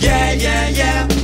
Yeah, yeah, yeah.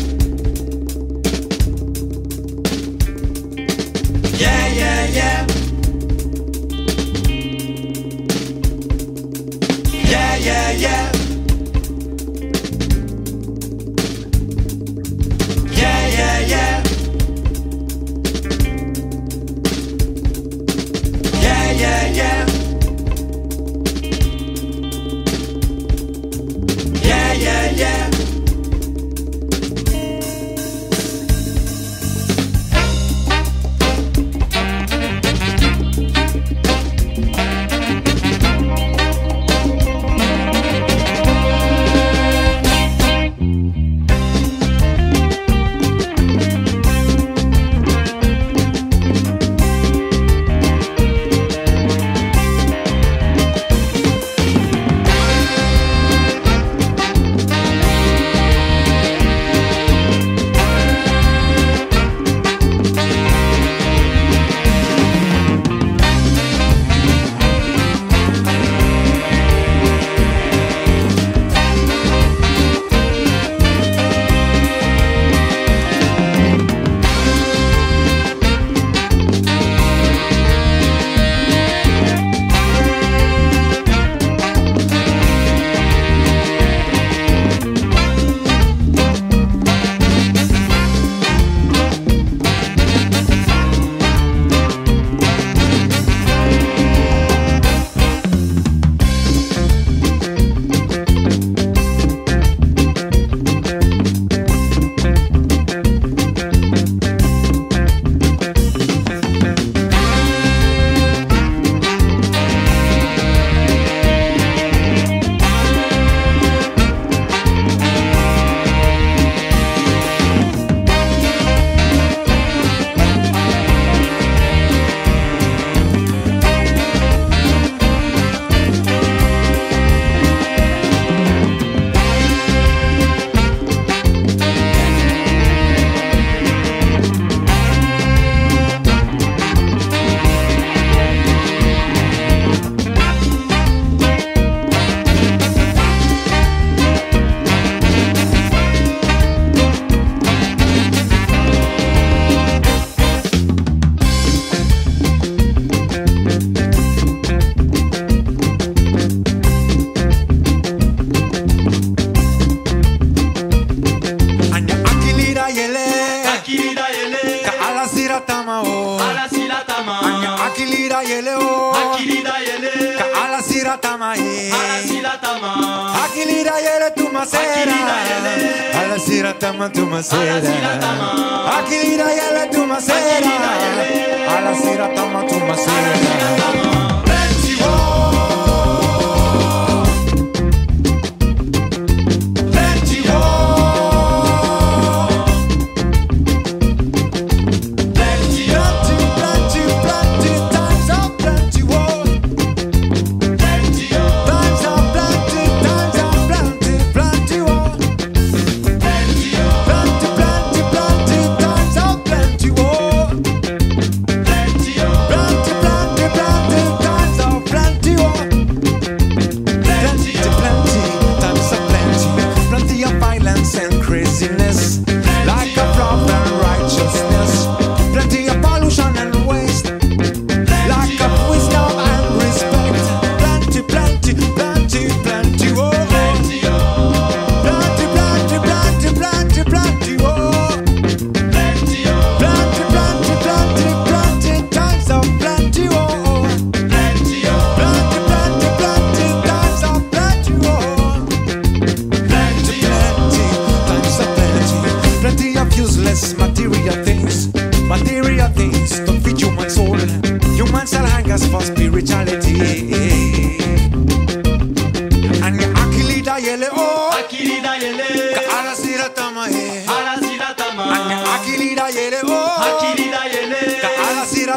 akilida yele. Ka ala sira tama o. Ala sira tama. Anya akilida yele o. Akilida yele. Ka ala sira tama ye ala sira tama. Akilida yele tuma sera. Ala sira tama tuma sera. Akilida yele tuma sera. Ala sira tama tu masera.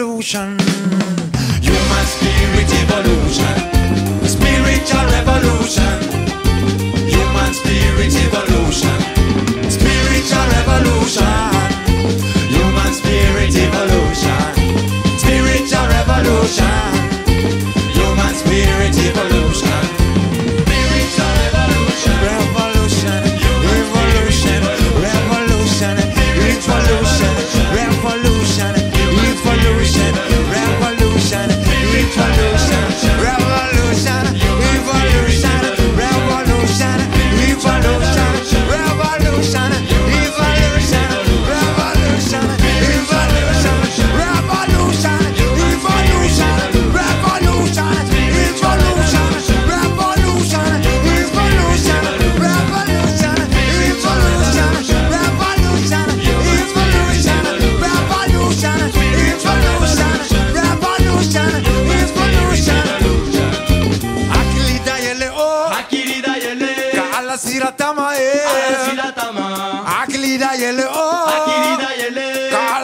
revolution. human spirit evolution, spiritual revolution. Human spirit evolution, spiritual revolution. Human spirit evolution, spiritual revolution.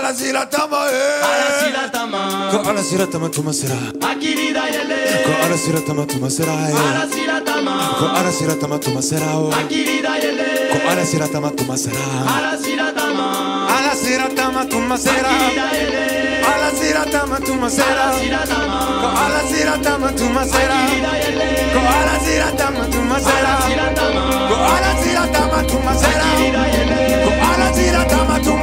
Alasirataman Alasirataman Ko alasirataman tumaserai Akirida yele Ko alasirataman tumaserai Alasirataman Ko alasirataman tumaserao Akirida yele Ko alasirataman tumaserai Alasirataman Alasirataman tumaserai Akirida yele Alasirataman tumaserai Ko alasirataman tumaserai Ko alasirataman tumaserai Ko alasirataman tumaserai Ko alasirataman tumaserai